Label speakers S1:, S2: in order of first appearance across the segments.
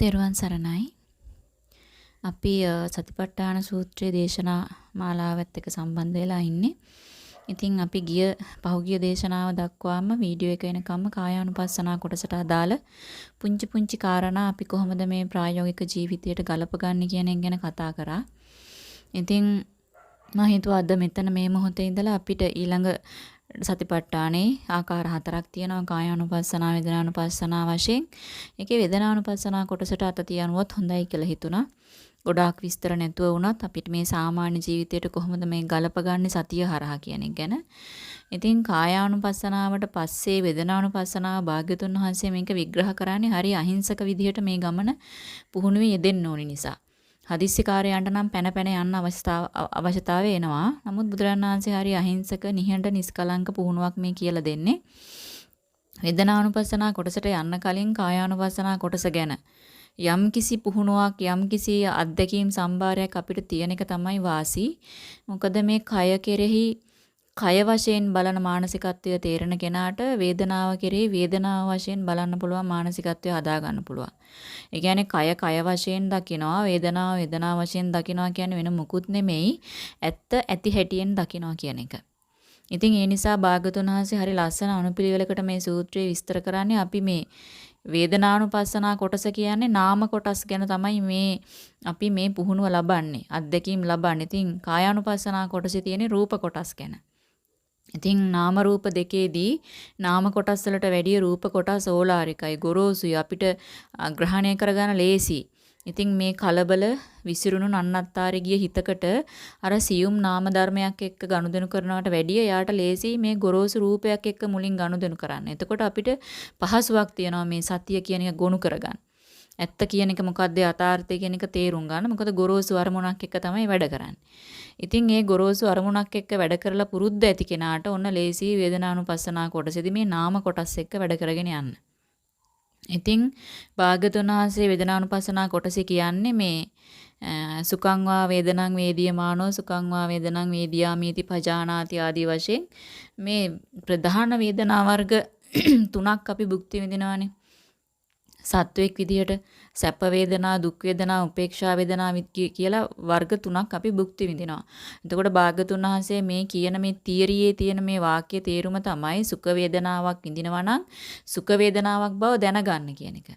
S1: තෙරුවන් සරණයි. අපි සතිපට්ඨාන සූත්‍රයේ දේශනා මාලාවත් එක්ක සම්බන්ධ වෙලා ඉන්නේ. ඉතින් අපි ගිය පහුගිය දේශනාව දක්වාම වීඩියෝ එක එනකම්ම කායානුපස්සනා කොටසට අදාළ පුංචි පුංචි කාරණා අපි කොහොමද මේ ප්‍රායෝගික ජීවිතයට ගලපගන්නේ කියන එක ගැන කතා කරා. ඉතින් මම හිතුවා අද මෙතන මේ මොහොතේ ඉඳලා අපිට ඊළඟ සතිපට්ඨානේ ආකාර හතරක් තියෙනවා කායානුපස්සනා වේදනානුපස්සනා වශයෙන්. ඒකේ වේදනානුපස්සනා කොටසට අත තියනුවොත් හොඳයි කියලා හිතුණා. ගොඩාක් විස්තර නැතුව වුණත් අපිට මේ සාමාන්‍ය ජීවිතයට කොහොමද මේ ගලපගන්නේ සතිය හරහා කියන එක ගැන. ඉතින් කායානුපස්සනාවට පස්සේ වේදනානුපස්සනාව භාග්‍යතුන් වහන්සේ මේක විග්‍රහ කරන්නේ හරි අහිංසක විදිහට මේ ගමන පුහුණුවේ යෙදෙන්න ඕනි නිසා. හදිස්සි කාර්යයන්ට නම් පැන පැන යන්න අවස්ථාව අවශ්‍යතාවය එනවා. නමුත් බුදුරණන් වහන්සේ හරි අහිංසක නිහඬ නිස්කලංක පුහුණුවක් මේ කියලා දෙන්නේ. වේදනානුපස්සනා කොටසට යන්න කලින් කායානුපස්සනා කොටස ගැන යම්කිසි පුහුණුවක් යම්කිසි අත්දැකීම් සම්භාරයක් අපිට තියෙන එක තමයි වාසි. මොකද මේ කය කෙරෙහි කය වශයෙන් බලන මානසිකත්වය තේරෙන කෙනාට වේදනාව කෙරෙහි වේදනාව වශයෙන් බලන්න පුළුවන් මානසිකත්වය හදා ගන්න පුළුවන්. ඒ කියන්නේ කය කය වශයෙන් දකිනවා වේදනාව වේදනාව වශයෙන් දකිනවා කියන්නේ වෙන මොකුත් නෙමෙයි ඇත්ත ඇති හැටියෙන් දකිනවා කියන එක. ඉතින් ඒ නිසා භාගතුන් වහන්සේ හරි ලස්සන අනුපිළිවෙලකට මේ සූත්‍රය විස්තර කරන්නේ අපි මේ වේදනානුපස්සනා කොටස කියන්නේ නාම කොටස් ගැන තමයි මේ අපි මේ පුහුණුව ලබන්නේ අත්දැකීම් ලබන්නේ. ඉතින් කායානුපස්සනා කොටසේ තියෙන රූප කොටස් ගැන. ඉතින් නාම රූප දෙකේදී නාම කොටස් වලට වැඩිය රූප කොටස් ඕලාරිකයි ගොරෝසුයි අපිට ග්‍රහණය කරගන්න ලේසි. ඉතින් මේ කලබල විසිරුණු නන්නත්තාරේ ගිය හිතකට අර සියුම් නාම ධර්මයක් එක්ක ගනුදෙනු කරනවට වැඩිය යාට ලේසි මේ ගොරෝසු රූපයක් එක්ක මුලින් ගනුදෙනු කරන්න. එතකොට අපිට පහසුවක් තියෙනවා මේ සතිය කියන එක ගොනු කරගන්න. ඇත්ත කියන එක මොකද්ද යථාර්ථය කියන එක තේරුම් ගන්න. මොකද ගොරෝසු අරමුණක් එක්ක තමයි වැඩ කරන්නේ. ඉතින් ඒ ගොරෝසු අරමුණක් එක්ක වැඩ කරලා පුරුද්ද ඇති කෙනාට ඔන්න ලේසි වේදනානුපස්සනා කොටසෙදි මේ නාම කොටස් එක්ක වැඩ කරගෙන යන්න. ඉතින් භාගතුන් වහන්සේ වේදනානුපස්සනා කොටසේ කියන්නේ මේ සුඛං වා වේදනං වේදියමානෝ සුඛං වා වේදනං වේදියාමීති පජානාති ආදී වශයෙන් මේ ප්‍රධාන වේදනා වර්ග තුනක් අපි භුක්ති විඳිනවානේ. සත්වයක් විදිහට සැප වේදනා දුක් වේදනා උපේක්ෂා වේදනා කියලා වර්ග තුනක් අපි භුක්ති විඳිනවා. එතකොට භාගතුන් වහන්සේ මේ කියන මේ තියරියේ තියෙන මේ වාක්‍ය තේරුම තමයි සුඛ වේදනාවක් විඳිනවා නම් සුඛ වේදනාවක් බව දැනගන්න කියන එක.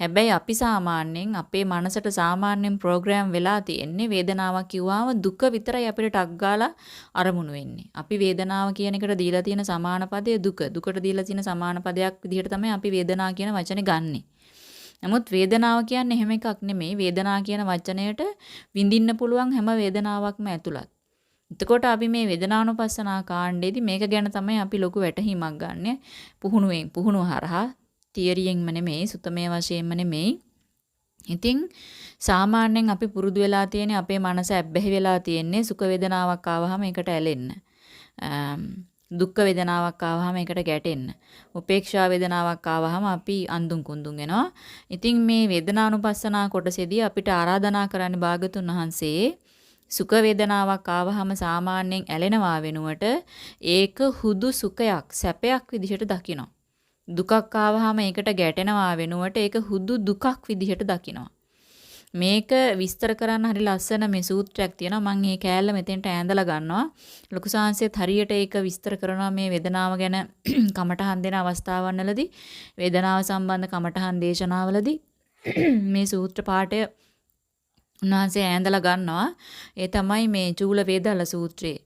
S1: හැබැයි අපි සාමාන්‍යයෙන් අපේ මනසට සාමාන්‍යයෙන් ප්‍රෝග්‍රෑම් වෙලා තියෙන්නේ වේදනාවක් කිව්වම දුක විතරයි අපිට ටක් ගාලා අරමුණු වෙන්නේ. අපි වේදනාව කියන එකට දීලා තියෙන සමාන පදය දුක. දුකට දීලා තියෙන සමාන පදයක් විදිහට තමයි අපි වේදනාව කියන වචනේ ගන්නෙ. නමුත් වේදනාව කියන්නේ එහෙම එකක් නෙමෙයි. වේදනාව කියන වචනයට විඳින්න පුළුවන් හැම වේදනාවක්ම ඇතුළත්. එතකොට අපි මේ වේදනානුපස්සනා කාණ්ඩේදී මේක ගැන තමයි අපි ලොකු වැටහීමක් ගන්න. පුහුණුවෙන් පුහුණුව හරහා තියරියෙන්ම නෙමෙයි, සුතමේ වශයෙන්ම නෙමෙයි. ඉතින් සාමාන්‍යයෙන් අපි පුරුදු වෙලා තියෙන අපේ මනස ඇබ්බැහි වෙලා තියෙන්නේ සුඛ වේදනාවක් ආවහම ඒකට ඇලෙන්න. දුක් වේදනාවක් ආවහම ඒකට ගැටෙන්න. උපේක්ෂා වේදනාවක් ආවහම අපි අඳුන් කුඳුන් වෙනවා. ඉතින් මේ වේදනානුපස්සනා කොටසේදී අපිට ආරාධනා කරන්න භාගතුන් වහන්සේ සුඛ වේදනාවක් ආවහම සාමාන්‍යයෙන් ඇලෙනවා වෙනුවට ඒක හුදු සුඛයක් සැපයක් විදිහට දකිනවා. දුකක් ආවහම ඒකට ගැටෙනවා වෙනුවට ඒක හුදු දුකක් විදිහට දකිනවා. මේක විස්තර කරන්න හරි ලස්සන මේ සූත්‍රයක් තියෙනවා. මම මේ කෑල්ල මෙතෙන්ට ඈඳලා ගන්නවා. ලොකු සාංශයත් හරියට ඒක විස්තර කරනවා මේ වේදනාව ගැන කමටහන් දෙන අවස්ථාවන්වලදී වේදනාව සම්බන්ධ කමටහන් දේශනාවලදී මේ සූත්‍ර පාඨය උන්වහන්සේ ඈඳලා ගන්නවා. ඒ තමයි මේ චූල වේදල සූත්‍රයේ.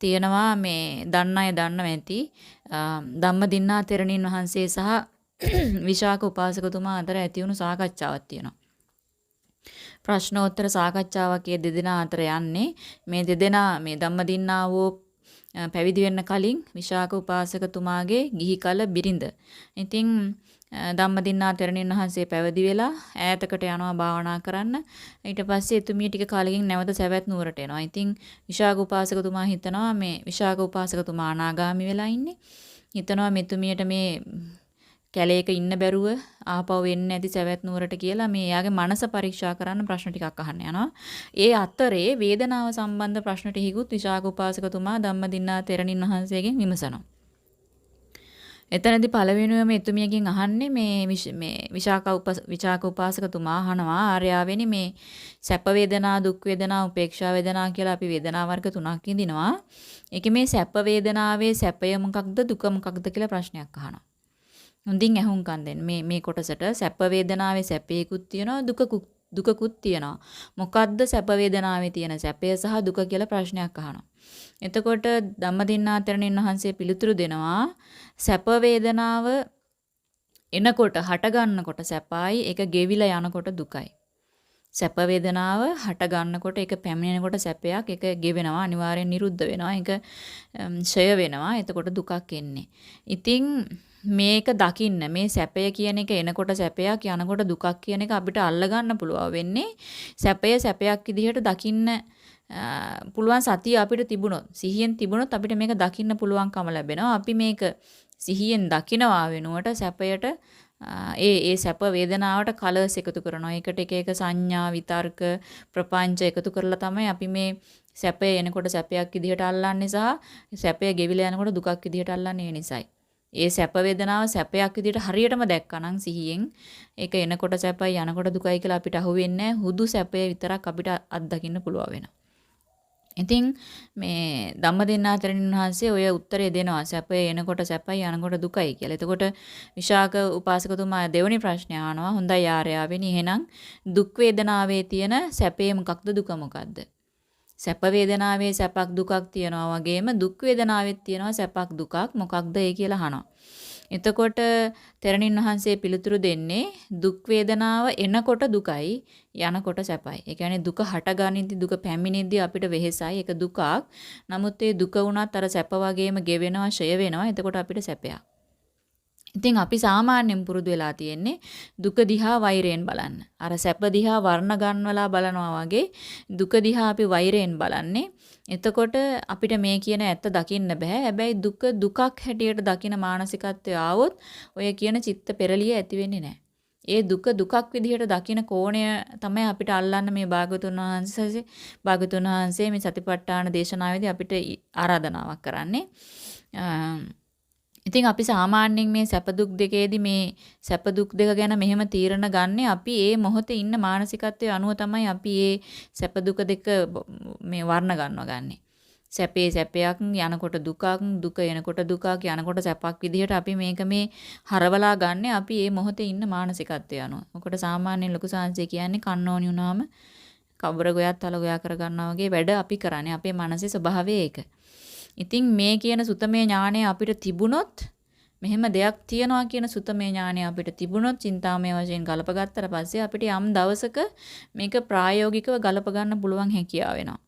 S1: තියෙනවා මේ දන්න අය දන්නව ඇති ධම්මදින්නා තෙරණින් වහන්සේ සහ විශාක උපාසකතුමා අතර ඇති වුණු සාකච්ඡාවක් තියෙනවා. ප්‍රශ්නෝත්තර සාකච්ඡාවක් ඒ දෙදෙනා අතර යන්නේ මේ දෙදෙනා මේ ධම්මදින්නාවෝ පැවිදි වෙන්න කලින් විශාක උපාසකතුමාගේ ගිහි කල බිරිඳ. ඉතින් ධම්මදින්නා තෙරණින් වහන්සේ පැවිදි වෙලා ඈතකට යනවා භාවනා කරන්න. ඊට පස්සේ එතුමිය ටික කාලෙකින් නැවත සවැත් නුවරට එනවා. ඉතින් විශාක උපාසකතුමා හිතනවා මේ විශාක උපාසකතුමා අනාගාමි වෙලා ඉන්නේ. හිතනවා මෙතුමියට මේ කැලේක ඉන්න බැරුව ආපහු වෙන්නේ නැති සවැත් නුවරට කියලා මේ එයාගේ මනස පරීක්ෂා කරන්න ප්‍රශ්න ටිකක් අහන්න යනවා. ඒ අතරේ වේදනාව සම්බන්ධ ප්‍රශ්න ටිකකුත් විශාක උපාසකතුමා ධම්මදින්නා තෙරණින් වහන්සේගෙන් විමසනවා. එතනදී පළවෙනිවම එතුමියගෙන් අහන්නේ මේ මේ විශාක විචාක උපාසකතුමා අහනවා ආර්යාවෙනි මේ සැප වේදනා දුක් වේදනා උපේක්ෂා වේදනා කියලා අපි වේදනා වර්ග තුනක් ඉඳිනවා. ඒකේ මේ සැප වේදනාවේ සැපය මොකක්ද දුක මොකක්ද කියලා ප්‍රශ්නයක් අහනවා. හොඳින් ඇහුම්කන් දෙන්න. මේ මේ කොටසට සැප වේදනාවේ සැපේකුත් තියෙනවා දුකකුත් දුකකුත් තියෙනවා. මොකද්ද සැප වේදනාවේ තියෙන සැපය සහ දුක කියලා ප්‍රශ්නයක් අහනවා. එතකොට ධම්මදින්නාතරණින් වහන්සේ පිළිතුරු දෙනවා සැප වේදනාව එනකොට හට ගන්නකොට සැපයි ඒක ගෙවිලා යනකොට දුකයි. සැප වේදනාව හට ගන්නකොට ඒක පැමිණෙනකොට සැපයක් ඒක ගෙවෙනවා අනිවාර්යෙන් නිරුද්ධ වෙනවා ඒක ඡය වෙනවා එතකොට දුකක් එන්නේ. ඉතින් මේක දකින්න මේ සැපය කියන එක එනකොට සැපයක් යනකොට දුකක් කියන එක අපිට අල්ලගන්න පුළුවන් වෙන්නේ සැපය සැපයක් විදිහට දකින්න පුළුවන් සතිය අපිට තිබුණොත් සිහියෙන් තිබුණොත් අපිට මේක දකින්න පුළුවන්කම ලැබෙනවා. අපි මේක සිහියෙන් දකිනවා වෙනුවට සැපයට ඒ ඒ සැප වේදනාවට කලර්ස් එකතු කරනවා. ඒකට එක එක සංඥා, විතර්ක, ප්‍රපංච එකතු කරලා තමයි අපි මේ සැපය එනකොට සැපයක් විදිහට අල්ලන්නේ සහ සැපය ගෙවිලා යනකොට දුකක් විදිහට අල්ලන්නේ ඒ නිසයි. ඒ සැප වේදනාව සැපයක් විදිහට හරියටම දැක්කනම් සිහියෙන් ඒක එනකොට සැපයි යනකොට දුකයි කියලා අපිට අහුවෙන්නේ හුදු සැපය විතරක් අපිට අත්දකින්න පුළුවන් වෙනවා. ඉතින් මේ ධම්මදින්නාතරණින් වහන්සේ ඔය උත්තරේ දෙනවා සැපය එනකොට සැපයි යනකොට දුකයි කියලා. එතකොට විශාක උපාසකතුමා දෙවෙනි ප්‍රශ්නය අහනවා. හොඳයි ආර්යාවෙනි එහෙනම් දුක් වේදනාවේ තියෙන සැපේ මොකක්ද දුක මොකක්ද? සැප වේදනාවේ සැපක් දුකක් තියනවා වගේම දුක් වේදනාවෙත් තියනවා සැපක් දුකක් මොකක්ද ඒ කියලා අහනවා. එතකොට තෙරණින් වහන්සේ පිළිතුරු දෙන්නේ දුක් වේදනාව එනකොට දුකයි යනකොට සැපයි. ඒ කියන්නේ දුක හටගනිද්දි දුක පැමිණෙද්දි අපිට වෙහෙසයි. ඒක දුකක්. නමුත් ඒ දුක වුණත් අර සැප වගේම ගෙවෙනවා, ෂය වෙනවා. එතකොට අපිට සැපයක්. ඉතින් අපි සාමාන්‍යයෙන් පුරුදු වෙලා තියෙන්නේ දුක දිහා වෛරයෙන් බලන්න. අර සැප දිහා වර්ණ ගන්නවලා බලනවා වගේ දුක දිහා අපි වෛරයෙන් බලන්නේ. එතකොට අපිට මේ කියන ඇත්ත දකින්න බෑ. හැබැයි දුක දුකක් හැටියට දකින මානසිකත්වය ආවොත් ඔය කියන චිත්ත පෙරලිය ඇති වෙන්නේ නැහැ. ඒ දුක දුකක් විදිහට දකින කෝණය තමයි අපිට අල්ලන්න මේ භාගතුන් වහන්සේ භාගතුන් වහන්සේ මේ සතිපට්ඨාන දේශනාවේදී අපිට ආරාධනාවක් කරන්නේ. ඉතින් අපි සාමාන්‍යයෙන් මේ සැප දුක් දෙකේදී මේ සැප දුක් දෙක ගැන මෙහෙම තීරණ ගන්න අපි ඒ මොහොතේ ඉන්න මානසිකත්වයේ අනුව තමයි අපි ඒ සැප දුක දෙක මේ වර්ණ ගන්නවා ගන්නෙ. සැපේ සැපයක් යනකොට දුකක් දුක එනකොට දුකක් යනකොට සැපක් විදිහට අපි මේක මේ හරවලා ගන්න අපි මේ මොහොතේ ඉන්න මානසිකත්වය අනුව. මොකට සාමාන්‍යයෙන් ලොකු සාංශය කියන්නේ කන්නෝනි වුණාම කබර ගොයක් තල ගොයා කර ගන්නවා වගේ වැඩ අපි කරන්නේ. අපේ මනසේ ස්වභාවය ඒක. ඉතින් මේ කියන සුතමේ ඥානය අපිට තිබුණොත් මෙහෙම දෙයක් තියනවා කියන සුතමේ ඥානය අපිට තිබුණොත් චින්තාමය වශයෙන් ගලප ගත්තට පස්සේ අපිට යම් දවසක මේක ප්‍රායෝගිකව ගලප ගන්න පුළුවන් හැකියාව වෙනවා.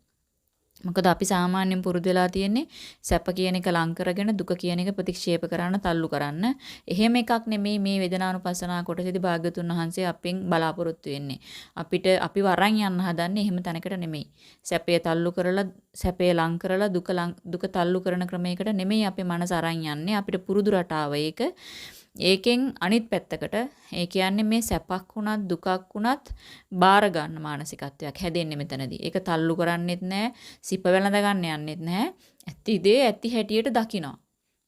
S1: මොකද අපි සාමාන්‍යයෙන් පුරුදු වෙලා තියෙන්නේ සැප කියන එක ලං කරගෙන දුක කියන එක ප්‍රතික්ෂේප කරන්න තල්ලු කරන්න. එහෙම එකක් නෙමෙයි මේ වේදනානුපස්සනා කොටසේදී භාග්‍යතුන් වහන්සේ අපෙන් බලාපොරොත්තු වෙන්නේ. අපිට අපිව අරන් යන්න හදන්නේ එහෙම තැනකට නෙමෙයි. සැපය තල්ලු කරලා සැපය ලං කරලා දුක දුක තල්ලු කරන ක්‍රමයකට නෙමෙයි අපේ මනස අරන් යන්නේ. අපිට පුරුදු රටාව ඒක. ඒකෙන් අනිත් පැත්තකට ඒ කියන්නේ මේ සැපක් වුණත් දුකක් වුණත් බාර ගන්න මානසිකත්වයක් හැදෙන්නේ මෙතනදී. ඒක තල්ලු කරන්නෙත් නැහැ, සිප වෙලඳ ගන්න යන්නෙත් නැහැ. ඇත්ති දේ ඇත්ති හැටියට දකිනවා.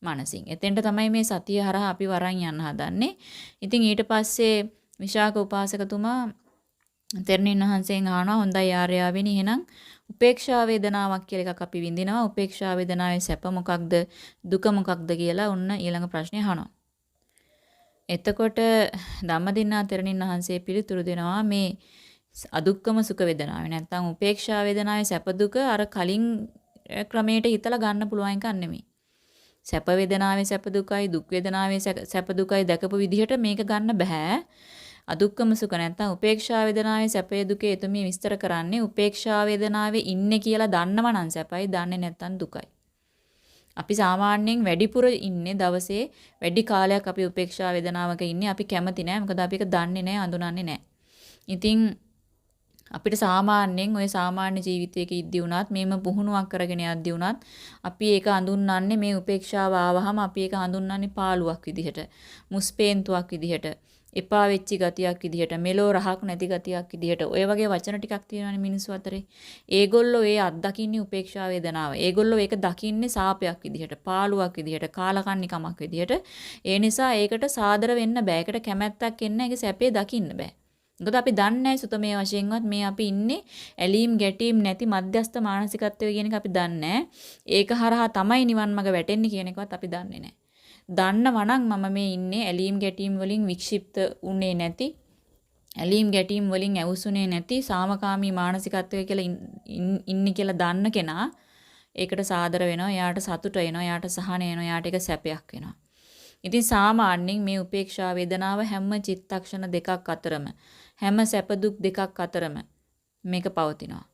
S1: මනසින්. එතෙන්ට තමයි මේ සතිය හරහා අපි වරන් යන්න හදන්නේ. ඉතින් ඊට පස්සේ විශාක උපාසකතුමා තෙරණින් වහන්සේගෙන් අහනවා හොඳයි ආර්යාවෙනි එහෙනම් උපේක්ෂා වේදනාවක් කියලා එකක් අපි විඳිනවා. උපේක්ෂා වේදනාවේ සැප මොකක්ද දුක මොකක්ද කියලා ඔන්න ඊළඟ ප්‍රශ්නේ අහනවා. එතකොට ධම්මදින්නා තෙරණින් වහන්සේ පිළිතුරු දෙනවා මේ අදුක්කම සුඛ වේදනාවේ නැත්නම් උපේක්ෂා වේදනාවේ සැප දුක අර කලින් ක්‍රමයට හිතලා ගන්න පුළුවන් එකක් නෙමෙයි. සැප වේදනාවේ සැප දුකයි දුක් වේදනාවේ සැප දුකයි දැකපු විදිහට මේක ගන්න බෑ. අදුක්කම සුඛ නැත්නම් උපේක්ෂා වේදනාවේ සැපේ දුකේ එතුමිය විස්තර කරන්නේ උපේක්ෂා වේදනාවේ ඉන්නේ කියලා දන්නව නම් සැපයි දන්නේ නැත්නම් දුකයි. අපි සාමාන්‍යයෙන් වැඩිපුර ඉන්නේ දවසේ වැඩි කාලයක් අපි උපේක්ෂා වේදනාවක ඉන්නේ. අපි කැමති නෑ. මොකද අපි ඒක දන්නේ නෑ අඳුනන්නේ නෑ. ඉතින් අපිට සාමාන්‍යයෙන් ওই සාමාන්‍ය ජීවිතයක ඉද්දී වුණත් මේම පුහුණුවක් කරගෙන යද්දී වුණත් අපි ඒක හඳුන්වන්නේ මේ උපේක්ෂාව ආවහම අපි ඒක හඳුන්වන්නේ පාළුවක් විදිහට මුස්පේන්තුවක් විදිහට. එපා වෙච්චි ගතියක් විදිහට මෙලෝ රහක් නැති ගතියක් විදිහට ඔය වගේ වචන ටිකක් තියෙනවානේ මිනිස්සු අතරේ. ඒගොල්ලෝ ඒ අත්දකින්නේ උපේක්ෂා වේදනාව. ඒගොල්ලෝ ඒක දකින්නේ සාපයක් විදිහට, පාළුවක් විදිහට, කාලකන්නිකමක් විදිහට. ඒ නිසා ඒකට සාදර වෙන්න බෑ. ඒකට කැමැත්තක් එන්න ඒකේ සැපේ දකින්න බෑ. මොකද අපි දන්නේ නැහැ සුතමේ වශයෙන්වත් මේ අපි ඉන්නේ ඇලීම් ගැටීම් නැති මධ්‍යස්ථ මානසිකත්වය කියන එක අපි දන්නේ ඒක හරහා තමයි නිවන් මඟ වැටෙන්නේ කියන එකවත් අපි දන්නේ නැහැ. දන්නවා නම් මම මේ ඉන්නේ ඇලීම් ගැටීම් වලින් වික්ෂිප්ත උනේ නැති ඇලීම් ගැටීම් වලින් ඇවුසුනේ නැති සාමකාමී මානසිකත්වය කියලා ඉන්නේ කියලා දන්න කෙනා ඒකට සාදර වෙනවා. එයාට සතුට එනවා. එයාට සහන එනවා. එයාට ඒක සැපයක් වෙනවා. ඉතින් සාමාන්‍යයෙන් මේ උපේක්ෂා වේදනාව හැම චිත්තක්ෂණ දෙකක් අතරම හැම සැප දුක් දෙකක් අතරම මේක පවතිනවා.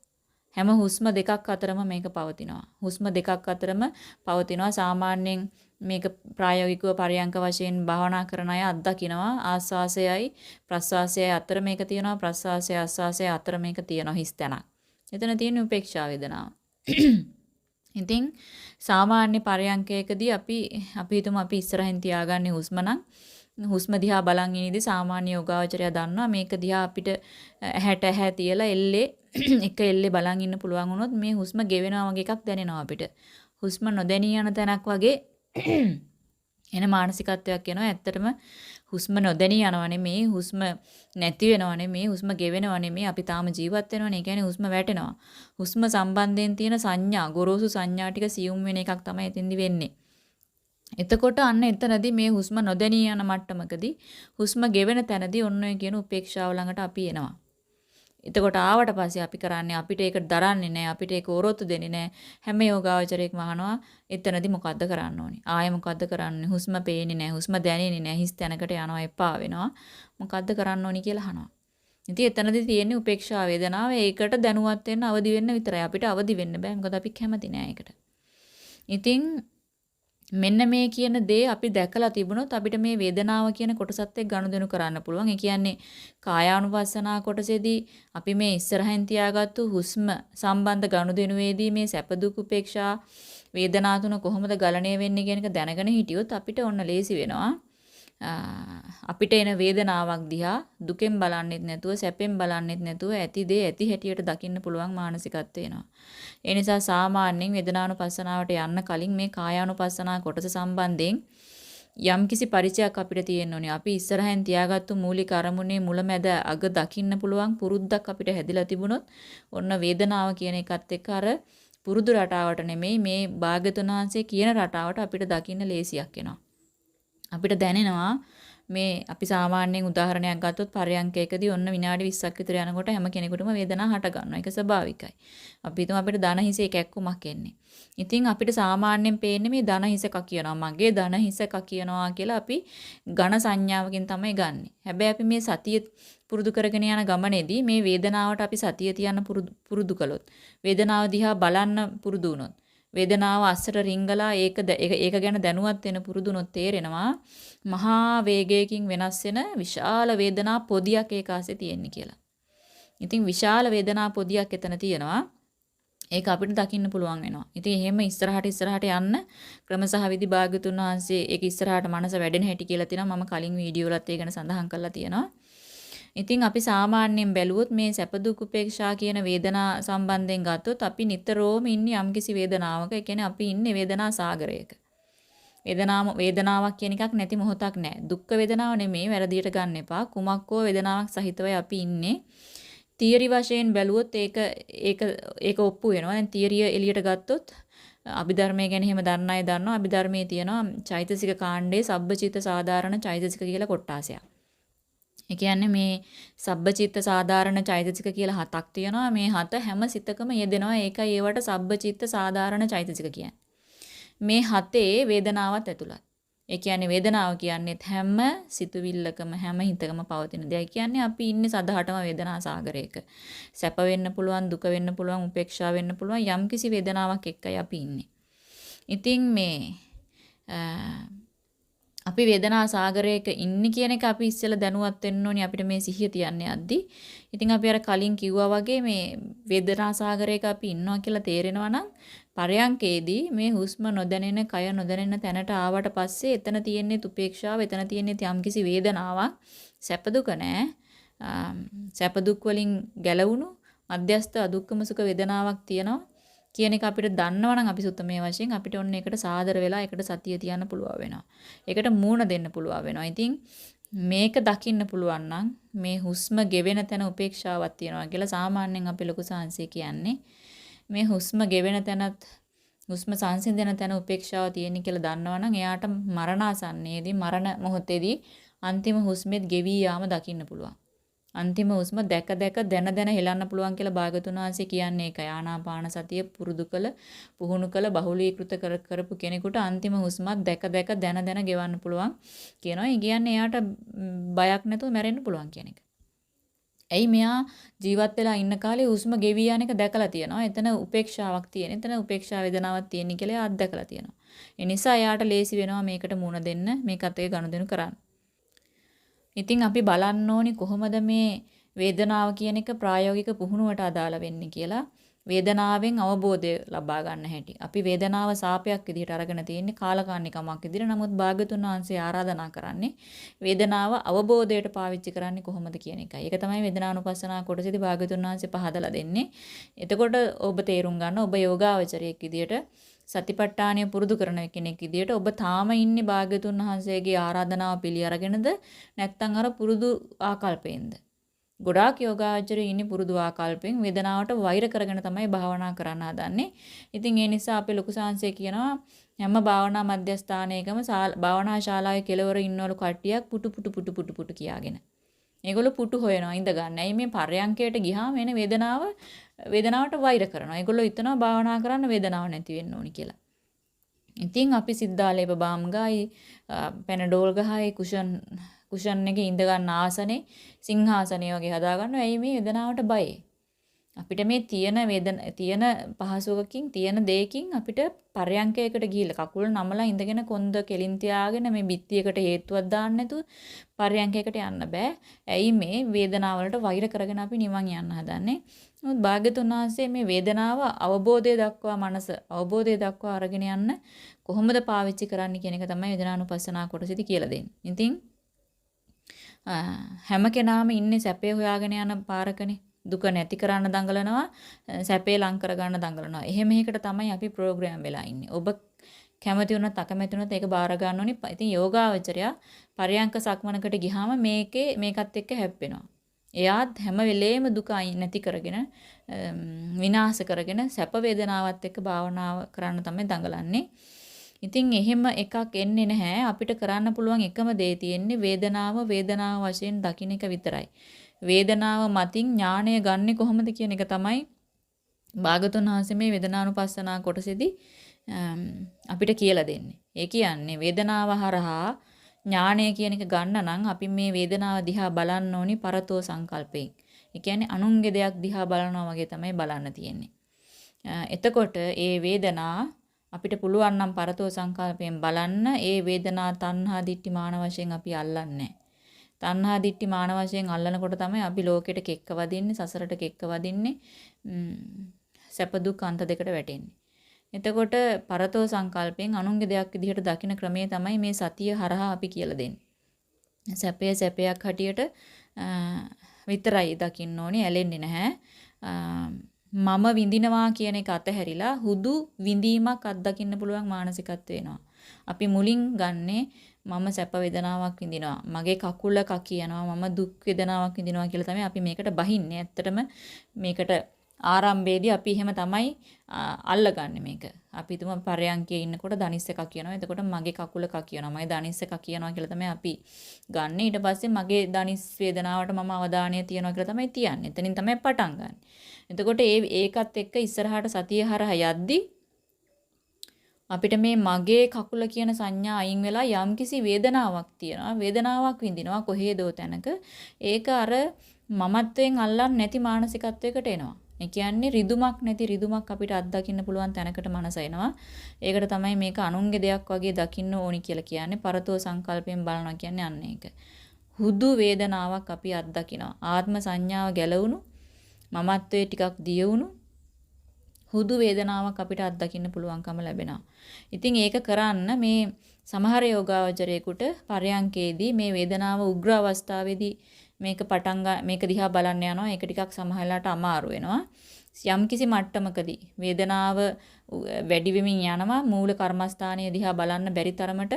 S1: හැම හුස්ම දෙකක් අතරම මේක පවතිනවා. හුස්ම දෙකක් අතරම පවතිනවා. සාමාන්‍යයෙන් මේක ප්‍රායෝගිකව පරියංක වශයෙන් භාවනා කරන අය අත්දකිනවා. ආස්වාසයයි ප්‍රස්වාසයයි අතර මේක තියෙනවා. ප්‍රස්වාසය ආස්වාසය අතර මේක තියෙනවා හිස් තැනක්. එතන තියෙන උපේක්ෂා වේදනාව. ඉතින් සාමාන්‍ය පරයන්කයකදී අපි අපි හිතමු අපි ඉස්සරහින් තියාගන්නේ හුස්ම නම් හුස්ම දිහා බලන් ඉනේදී සාමාන්‍ය යෝගාවචරය දන්නවා මේක දිහා අපිට ඇහැට ඇහැ තියලා එල්ලේ එක එල්ලේ බලන් ඉන්න පුළුවන් වුණොත් මේ හුස්ම ගෙවෙනවා වගේ එකක් දැනෙනවා අපිට. හුස්ම නොදැනී යන තැනක් වගේ එන මානසිකත්වයක් එනවා. ඇත්තටම හුස්ම නොදැනී යනව නෙමේ හුස්ම නැති වෙනව නෙමේ හුස්ම ගෙවෙනව නෙමේ අපි තාම ජීවත් වෙනවනේ. ඒ කියන්නේ හුස්ම වැටෙනවා. හුස්ම සම්බන්ධයෙන් තියෙන සංඥා, ගොරෝසු සංඥා ටික සියුම් වෙන එකක් තමයි එතෙන්දි වෙන්නේ. එතකොට අන්න එතනදී මේ හුස්ම නොදැනී යන මට්ටමකදී හුස්ම ගෙවෙන තැනදී ඔන්න ඔය කියන උපේක්ෂාව ළඟට අපි එනවා. එතකොට ආවට පස්සේ අපි කරන්නේ අපිට ඒක දරන්නේ නැහැ අපිට ඒක ඔරොත්තු දෙන්නේ නැහැ හැම යෝගාවචරයකම අහනවා එතනදී මොකද්ද කරන්න ඕනේ? ආයෙ මොකද්ද කරන්නේ? හුස්ම පේන්නේ නැහැ හුස්ම දැනෙන්නේ නැහැ හිස් තැනකට යනවා එපා වෙනවා. මොකද්ද කරන්න ඕනි? කියලා අහනවා. ඉතින් එතනදී තියෙන්නේ උපේක්ෂා වේදනාව. ඒකට දැනුවත් වෙන්න අවදි වෙන්න විතරයි. අපිට අවදි වෙන්න බෑ. මොකද අපි කැමති නෑ ඒකට. ඉතින් මෙන්න මේ කියන දේ අපි දැකලා තිබුණොත් අපිට මේ වේදනාව කියන කොටසත් එක්ක ගනුදෙනු කරන්න පුළුවන්. ඒ කියන්නේ කායානුපස්සනා කොටසේදී අපි මේ ඉස්සරහින් තියාගත්තු හුස්ම සම්බන්ධ ගනුදෙනුවේදී මේ සැප දුක් උපේක්ෂා වේදනා තුන කොහොමද ගලණය වෙන්නේ කියන එක දැනගෙන හිටියොත් අපිට ඔන්න ලේසි වෙනවා. අපිට එන වේදනාවක් දිහා දුකෙන් බලන්නෙත් නැතුව සැපෙන් බලන්නෙත් නැතුව ඇති දේ ඇති හැටියට දකින්න පුළුවන් මානසිකත්වය එනවා. ඒ නිසා සාමාන්‍යයෙන් වේදනානුපස්සනාවට යන්න කලින් මේ කායානුපස්සනා කොටස සම්බන්ධයෙන් යම්කිසි පරිචයක් අපිට තියෙන්න ඕනේ. අපි ඉස්සරහෙන් තියාගත්තු මූලික අරමුණේ මුලැමැද අග දකින්න පුළුවන් පුරුද්දක් අපිට හැදිලා තිබුණොත් ඔන්න වේදනාව කියන එකත් එක්ක අර පුරුදු රටාවට නෙමෙයි මේ භාග්‍යතුන් වහන්සේ කියන රටාවට අපිට දකින්න ලේසියක් එනවා. අපිට දැනෙනවා මේ අපි සාමාන්‍යයෙන් උදාහරණයක් ගත්තොත් පරයන්කයකදී ඔන්න විනාඩි 20ක් විතර යනකොට හැම කෙනෙකුටම වේදනාව හට ගන්නවා. ඒක ස්වභාවිකයි. අපි හිතමු අපිට ධන හිසේ කැක්කුමක් එන්නේ. ඉතින් අපිට සාමාන්‍යයෙන් පේන්නේ මේ ධන හිසක කියනවා. මගේ ධන හිසක කියනවා කියලා අපි ඝන සංඥාවකින් තමයි ගන්නෙ. හැබැයි අපි මේ සතිය පුරුදු කරගෙන යන ගමනේදී මේ වේදනාවට අපි සතිය තියන්න පුරුදු කළොත් වේදනාව දිහා බලන්න පුරුදු වුණොත් වේදනාව අස්සට රිංගලා ඒක ඒක ගැන දැනුවත් වෙන පුරුදුනොත් තේරෙනවා මහා වේගයකින් වෙනස් වෙන විශාල වේදනා පොදියක් ඒක ආසේ තියෙන්නේ කියලා. ඉතින් විශාල වේදනා පොදියක් එතන තියෙනවා. ඒක අපිට දකින්න පුළුවන් වෙනවා. ඉතින් එහෙම ඉස්සරහට ඉස්සරහට යන්න ක්‍රම සහ විදි භාග්‍යතුන් වහන්සේ ඒක ඉස්සරහට මනස වැඩෙන හැටි කියලා තියෙනවා. මම කලින් වීඩියෝ වලත් ඒ ගැන සඳහන් කරලා තියෙනවා. ඉතින් අපි සාමාන්‍යයෙන් බැලුවොත් මේ සැප දුක් උපේක්ෂා කියන වේදනා සම්බන්ධයෙන් ගත්තොත් අපි නිතරම ඉන්නේ යම්කිසි වේදනාවක. ඒ කියන්නේ අපි ඉන්නේ වේදනා සාගරයක. වේදනාව වේදනාවක් කියන එකක් නැති මොහොතක් නැහැ. දුක්ඛ වේදනාව නෙමෙයි වැරදියට ගන්න එපා. කුමක්කෝ වේදනාවක් සහිතවයි අපි ඉන්නේ. තියරි වශයෙන් බැලුවොත් ඒක ඒක ඒක ඔප්පු වෙනවා. දැන් තියරිය එළියට ගත්තොත් අභිධර්මය ගැන එහෙම දන්න අය දන්නවා. අභිධර්මයේ තියෙනවා චෛතසික කාණ්ඩේ සබ්බචිත්ත සාධාරණ චෛතසික කියලා කොටාසයක්. ඒ කියන්නේ මේ සබ්බචිත්ත සාධාරණ චෛතසික කියලා හතක් තියෙනවා. මේ හත හැම සිතකම යෙදෙනවා. ඒකයි ඒවට සබ්බචිත්ත සාධාරණ චෛතසික කියන්නේ. මේ හතේ වේදනාවත් ඇතුළත්. ඒ කියන්නේ වේදනාව කියන්නේ හැම සිතුවිල්ලකම හැම හිතකම පවතින දෙයක්. කියන්නේ අපි ඉන්නේ සදහටම වේදනා සාගරයක. සැප වෙන්න පුළුවන්, දුක වෙන්න පුළුවන්, උපේක්ෂා වෙන්න පුළුවන් යම්කිසි වේදනාවක් එක්කයි අපි ඉන්නේ. ඉතින් මේ අපි වේදනා සාගරයක ඉන්නේ කියන එක අපි ඉස්සෙල්ලා දැනුවත් වෙන්න ඕනි අපිට මේ සිහිය තියන්නේ අද්දි. ඉතින් අපි අර කලින් කිව්වා වගේ මේ වේදනා සාගරයක අපි ඉන්නවා කියලා තේරෙනවා නම් පරයන්කේදී මේ හුස්ම නොදැනෙන කය නොදැනෙන තැනට ආවට පස්සේ එතන තියෙන්නේ උපේක්ෂාව එතන තියෙන්නේ යම්කිසි වේදනාවක් සැප දුක නෑ. සැප දුක් වලින් ගැලවුණු මධ්‍යස්ථ අදුක්කම සුඛ වේදනාවක් තියෙනවා. කියන එක අපිට දන්නවනම් අපි සුත්තමේ වශයෙන් අපිට ඔන්න ඒකට සාදර වෙලා ඒකට සතිය තියන්න පුළුවන් වෙනවා. ඒකට මූණ දෙන්න පුළුවන් වෙනවා. ඉතින් මේක දකින්න පුළුවන් නම් මේ හුස්ම ගෙවෙන තැන උපේක්ෂාවක් තියනවා කියලා සාමාන්‍යයෙන් අපි ලොකු සංසය කියන්නේ. මේ හුස්ම ගෙවෙන තැනත් හුස්ම සංසිඳන තැන උපේක්ෂාව තියෙන කියලා දන්නවනම් එයාට මරණාසන්නයේදී මරණ මොහොතේදී අන්තිම හුස්මෙත් ගෙවි යාම දකින්න පුළුවන්. අන්තිම හුස්ම දැක දැක දැන දැන හෙලන්න පුළුවන් කියලා භාගතුන් වහන්සේ කියන්නේ ඒකයි. ආනාපාන සතිය පුරුදු කළ, පුහුණු කළ, බහුලීකృత කර කරපු කෙනෙකුට අන්තිම හුස්මත් දැක දැක දැන දැන ගෙවන්න පුළුවන් කියනවා. ඒ කියන්නේ එයාට බයක් නැතුව මැරෙන්න පුළුවන් කියන එක. ඇයි මෙයා ජීවත් වෙලා ඉන්න කාලේ හුස්ම ගෙවි යන එක දැකලා තියෙනවා. එතන උපේක්ෂාවක් තියෙන. එතන උපේක්ෂා වේදනාවක් තියෙන කියලා අත්දැකලා තියෙනවා. ඒ නිසා එයාට ලේසි වෙනවා මේකට මුණ දෙන්න, මේකත් එක්ක ගනුදෙනු කරන්න. ඉතින් අපි බලන්න ඕනි කොහොමද මේ වේදනාව කියන එක ප්‍රායෝගික පුහුණුවට අදාළ වෙන්නේ කියලා වේදනාවෙන් අවබෝධය ලබා ගන්න හැටි. අපි වේදනාව සාපයක් විදිහට අරගෙන තියෙන්නේ කාලකාන්නිකමක් විදිහට. නමුත් භාගතුන් වහන්සේ ආරාධනා කරන්නේ වේදනාව අවබෝධයට පාවිච්චි කරන්නේ කොහොමද කියන එකයි. ඒක තමයි වේදනානුපස්සනා කොටසේදී භාගතුන් වහන්සේ පහදලා දෙන්නේ. එතකොට ඔබ තේරුම් ගන්න ඔබ යෝගාවචරයෙක් විදිහට සතිපට්ඨානය පුරුදු කරන කෙනෙක් විදිහට ඔබ තාම ඉන්නේ භාග්‍යතුන් වහන්සේගේ ආරාධනාව පිළි අරගෙනද නැත්නම් අර පුරුදු ආකල්පයෙන්ද ගොඩාක් යෝගාචරයේ ඉන්නේ පුරුදු ආකල්පෙන් වේදනාවට වෛර කරගෙන තමයි භාවනා කරන්න හදන්නේ. ඉතින් ඒ නිසා අපි ලොකු සාංශය කියනවා හැම භාවනා මධ්‍යස්ථානයකම භාවනා ශාලාවේ කෙළවර ඉන්නවලු කට්ටියක් පුටු පුටු පුටු පුටු පුටු කියාගෙන. ඒගොල්ලෝ පුටු හොයනවා ඉඳ ගන්න. ඇයි මේ පරයන්කයට ගියාම එන වේදනාව වේදනාවට වෛර කරනවා. ඒගොල්ලෝ හිතනවා භාවනා කරන්න වේදනාවක් නැති වෙන්න ඕනි කියලා. ඉතින් අපි සිද්ධාලේප බාම් ගායි පැනඩෝල් ගහයි කුෂන් කුෂන් එකේ ඉඳ ගන්න ආසනේ සිංහාසනේ වගේ හදා ගන්නවා. ඇයි මේ වේදනාවට බයයි? අපිට මේ තියෙන වේදන තියෙන පහසුවකින් තියෙන දෙයකින් අපිට පරයන්කයකට ගිහිල්ලා කකුල නමලා ඉඳගෙන කොන්ද කෙලින් තියාගෙන මේ බිත්තියකට හේතුවක් දාන්න නැතුව පරයන්කයකට යන්න බෑ. ඇයි මේ වේදනාවලට වෛර කරගෙන අපි නිවන් යන්න හදන්නේ? නමුත් භාග්‍යතුන් වහන්සේ මේ වේදනාව අවබෝධය දක්වා මනස අවබෝධය දක්වා අරගෙන යන්න කොහොමද පාවිච්චි කරන්න කියන එක තමයි වේදනානුපස්සනා කොටසෙදි කියලා දෙන්නේ. ඉතින් හැම කෙනාම ඉන්නේ සැපේ හොයාගෙන යන පාරකනේ. දුක නැති කරන්න දඟලනවා සැපේ ලං කරගන්න දඟලනවා. එහෙම එකකට තමයි අපි ප්‍රෝග්‍රෑම් වෙලා ඉන්නේ. ඔබ කැමති වුණත් අකමැති වුණත් ඒක බාර ගන්න ඕනි. ඉතින් යෝගාවචරය පරියංක සක්මනකට ගියාම මේකේ මේකත් එක්ක හැප්පෙනවා. එයාත් හැම වෙලේම දුක නැති කරගෙන විනාශ කරගෙන සැප වේදනාවත් එක්ක භාවනාව කරන්න තමයි දඟලන්නේ. ඉතින් එහෙම එකක් එන්නේ නැහැ. අපිට කරන්න පුළුවන් එකම දේ තියෙන්නේ වේදනාව වේදනාව වශයෙන් දකින්න එක විතරයි. වේදනාව මතින් ඥාණය ගන්නෙ කොහොමද කියන එක තමයි භාගතුන් වහන්සේ මේ වේදනානුපස්සනා කොටසේදී අපිට කියලා දෙන්නේ. ඒ කියන්නේ වේදනාව හරහා ඥාණය කියන එක ගන්න නම් අපි මේ වේදනාව දිහා බලන්න ඕනි පරතෝ සංකල්පයෙන්. ඒ කියන්නේ අනුන්ගේ දෙයක් දිහා බලනවා වගේ තමයි බලන්න තියෙන්නේ. එතකොට ඒ වේදනා අපිට පුළුවන් නම් පරතෝ සංකල්පයෙන් බලන්න ඒ වේදනා තණ්හා දිට්ඨි මාන වශයෙන් අපි අල්ලන්නේ තණ්හා දිට්ඨි මාන වශයෙන් අල්ලනකොට තමයි අපි ලෝකෙට කෙක්ක වදින්නේ සසරට කෙක්ක වදින්නේ සැප දුක් අන්ත දෙකට වැටෙන්නේ. එතකොට පරතෝ සංකල්පයෙන් අනුන්ගේ දෙයක් විදිහට දකින ක්‍රමය තමයි මේ සතිය හරහා අපි කියලා දෙන්නේ. සැපය සැපයක් හැටියට විතරයි දකින්න ඕනේ ඇලෙන්නේ නැහැ. මම විඳිනවා කියන එක අතහැරිලා හුදු විඳීමක් අත්දකින්න පුළුවන් මානසිකත්ව වෙනවා. අපි මුලින් ගන්නේ මම සැප වේදනාවක් විඳිනවා. මගේ කකුලක කියනවා මම දුක් වේදනාවක් විඳිනවා කියලා තමයි අපි මේකට බහින්නේ. ඇත්තටම මේකට ආරම්භයේදී අපි එහෙම තමයි අල්ලගන්නේ මේක. අපි තුම පරයන්කේ ඉන්නකොට ධනිස් එකක් කියනවා. එතකොට මගේ කකුල එකක් කියනවා. මගේ ධනිස් එකක් කියනවා කියලා තමයි අපි ගන්න. ඊට පස්සේ මගේ ධනිස් වේදනාවට මම අවධානය තියනවා කියලා තමයි තියන්නේ. එතනින් තමයි පටන් ගන්න. එතකොට ඒ ඒකත් එක්ක ඉස්සරහට සතිය හරහා යද්දී අපිට මේ මගේ කකුල කියන සංඥා අයින් වෙලා යම්කිසි වේදනාවක් තියෙනවා වේදනාවක් විඳිනවා කොහේදෝ තැනක ඒක අර මමත්වයෙන් අල්ලන්නේ නැති මානසිකත්වයකට එනවා ඒ කියන්නේ රිදුමක් නැති රිදුමක් අපිට අත්දකින්න පුළුවන් තැනකට මනස එනවා. ඒකට තමයි මේක අනුන්ගේ දෙයක් වගේ දකින්න ඕනි කියලා කියන්නේ. පරතෝ සංකල්පයෙන් බලනවා කියන්නේ අන්න ඒක. හුදු වේදනාවක් අපි අත්දකිනවා. ආත්ම සංඥාව ගැලවුණු මමත්වයේ ටිකක් දියවුණු හුදු වේදනාවක් අපිට අත්දකින්න පුළුවන්කම ලැබෙනවා. ඉතින් ඒක කරන්න මේ සමහර යෝගාවචරයෙකුට පරයන්කේදී මේ වේදනාව උග්‍ර අවස්ථාවේදී මේක පටන් මේක දිහා බලන්න යනවා. ඒක ටිකක් සමහරලාට අමාරු වෙනවා. යම් කිසි මට්ටමකදී වේදනාව වැඩි වෙමින් යනවා මූල කර්මස්ථානයේ දිහා බලන්න බැරි තරමට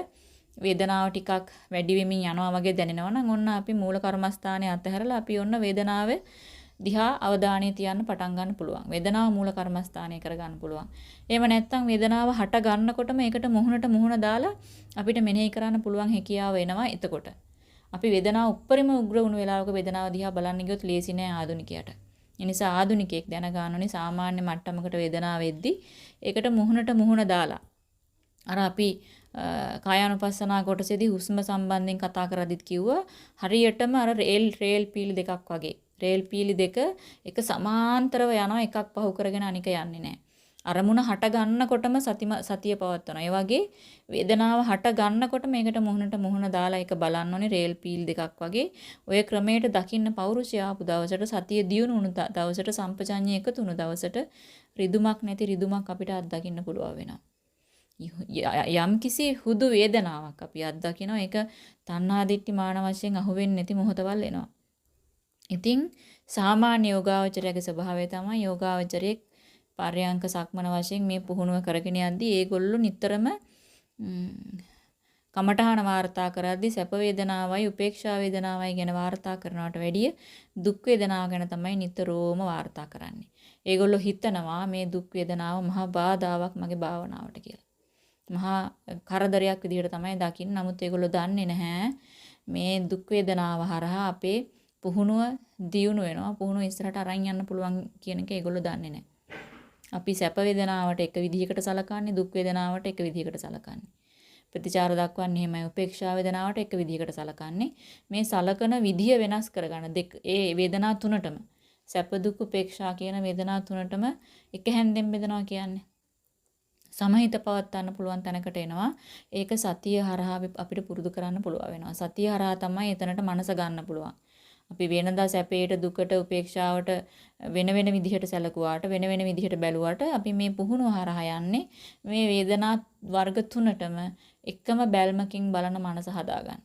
S1: වේදනාව ටිකක් වැඩි වෙමින් යනවා වගේ දැනෙනවා නම් ඔන්න අපි මූල කර්මස්ථානයේ අතහැරලා අපි ඔන්න වේදනාවේ දිහා අවධානය තියන්න පටන් ගන්න පුළුවන්. වේදනාව මූල කර්මස්ථානය කරගන්න පුළුවන්. එහෙම නැත්නම් වේදනාව හට ගන්නකොටම ඒකට මුහුණට මුහුණ දාලා අපිට මෙනෙහි කරන්න පුළුවන් හැකියාව එනවා එතකොට. අපි වේදනාව උප්පරිම උග්‍ර වුණු වෙලාවක වේදනාව දිහා බලන්න ගියොත් ලේසි නෑ ආදුනිකයට. ඒ නිසා ආදුනිකයෙක් දැනගන්න ඕනේ සාමාන්‍ය මට්ටමකට වේදනාව වෙද්දී ඒකට මුහුණට මුහුණ දාලා අර අපි කායානුපස්සනා කොටසේදී හුස්ම සම්බන්ධයෙන් කතා කරද්දිත් කිව්වා හරියටම අර රේල් රේල් පීලි දෙකක් වගේ. රේල් පීලි දෙක එක සමාන්තරව යනවා එකක් පහු කරගෙන අනික යන්නේ නැහැ. අරමුණ හට ගන්නකොටම සතිම සතිය පවත්වනවා. ඒ වගේ වේදනාව හට ගන්නකොට මේකට මුහුණට මුහුණ දාලා ඒක බලන්න ඕනේ රේල් පීල් දෙකක් වගේ. ඔය ක්‍රමයට දකින්න පෞරුෂය ආපු දවසට සතිය දියුණු වුණු දවසට සම්පජඤ්ඤය එකතු වුණු දවසට රිදුමක් නැති රිදුමක් අපිට අත්දකින්න පුළුවන් වෙනවා. යම්කිසි හුදු වේදනාවක් අපි අත්දකිනවා ඒක තණ්හා දිට්ඨි මාන වශයෙන් අහුවෙන්නේ නැති මොහොතවල් එනවා. ඉතින් සාමාන්‍ය යෝගාවචරයේ ස්වභාවය තමයි යෝගාවචරයේ පර්යංක සක්මන වශයෙන් මේ පුහුණුව කරගෙන යද්දී ඒගොල්ලෝ නිතරම කමඨහන වාර්තා කරද්දී සැප වේදනාවයි උපේක්ෂා වේදනාවයි ගැන වාර්තා කරනවට වැඩිය දුක් වේදනාව ගැන තමයි නිතරම වාර්තා කරන්නේ. ඒගොල්ලෝ හිතනවා මේ දුක් වේදනාව මහා බාධාවක් මගේ භාවනාවට කියලා. මහා කරදරයක් විදිහට තමයි දකින්නේ. නමුත් ඒගොල්ලෝ දන්නේ නැහැ මේ දුක් වේදනාව හරහා අපේ පුහුණුව දියුණු වෙනවා. පුහුණුව ඉස්සරහට අරන් යන්න පුළුවන් කියන එක ඒගොල්ලෝ දන්නේ නැහැ. අපි සැප වේදනාවට එක විදිහකට සලකන්නේ දුක් වේදනාවට එක විදිහකට සලකන්නේ. ප්‍රතිචාර දක්වන්නේ එහෙමයි උපේක්ෂා වේදනාවට එක විදිහකට සලකන්නේ. මේ සලකන විදිය වෙනස් කරගන්න දෙක ඒ වේදනා තුනටම සැප දුක් උපේක්ෂා කියන වේදනා තුනටම එක හැන්දෙන් බෙදනවා කියන්නේ. සමහිත පවත්වන්න පුළුවන් තැනකට එනවා. ඒක සතිය හරහා අපිට පුරුදු කරන්න පුළුවන් වෙනවා. සතිය හරහා තමයි එතනට මනස ගන්න පුළුවන්. අපි වෙනදා සැපේට දුකට උපේක්ෂාවට වෙන වෙන විදිහට සැලකුවාට වෙන වෙන විදිහට බැලුවාට අපි මේ පුහුණුව හරහා යන්නේ මේ වේදනා වර්ග තුනටම එකම බැල්මකින් බලන මනස හදාගන්න.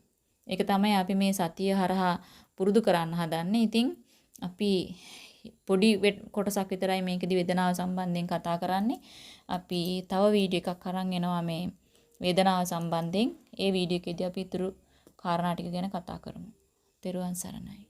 S1: ඒක තමයි අපි මේ සතිය හරහා පුරුදු කරන්න හදන්නේ. ඉතින් අපි පොඩි කොටසක් විතරයි මේකෙදි වේදනාව සම්බන්ධයෙන් කතා කරන්නේ. අපි තව වීඩියෝ එකක් අරන් එනවා මේ වේදනාව සම්බන්ධයෙන්. ඒ වීඩියෝ එකේදී අපි ඊතුරු කාරණා ටික ගැන කතා කරමු. තෙරුවන් සරණයි.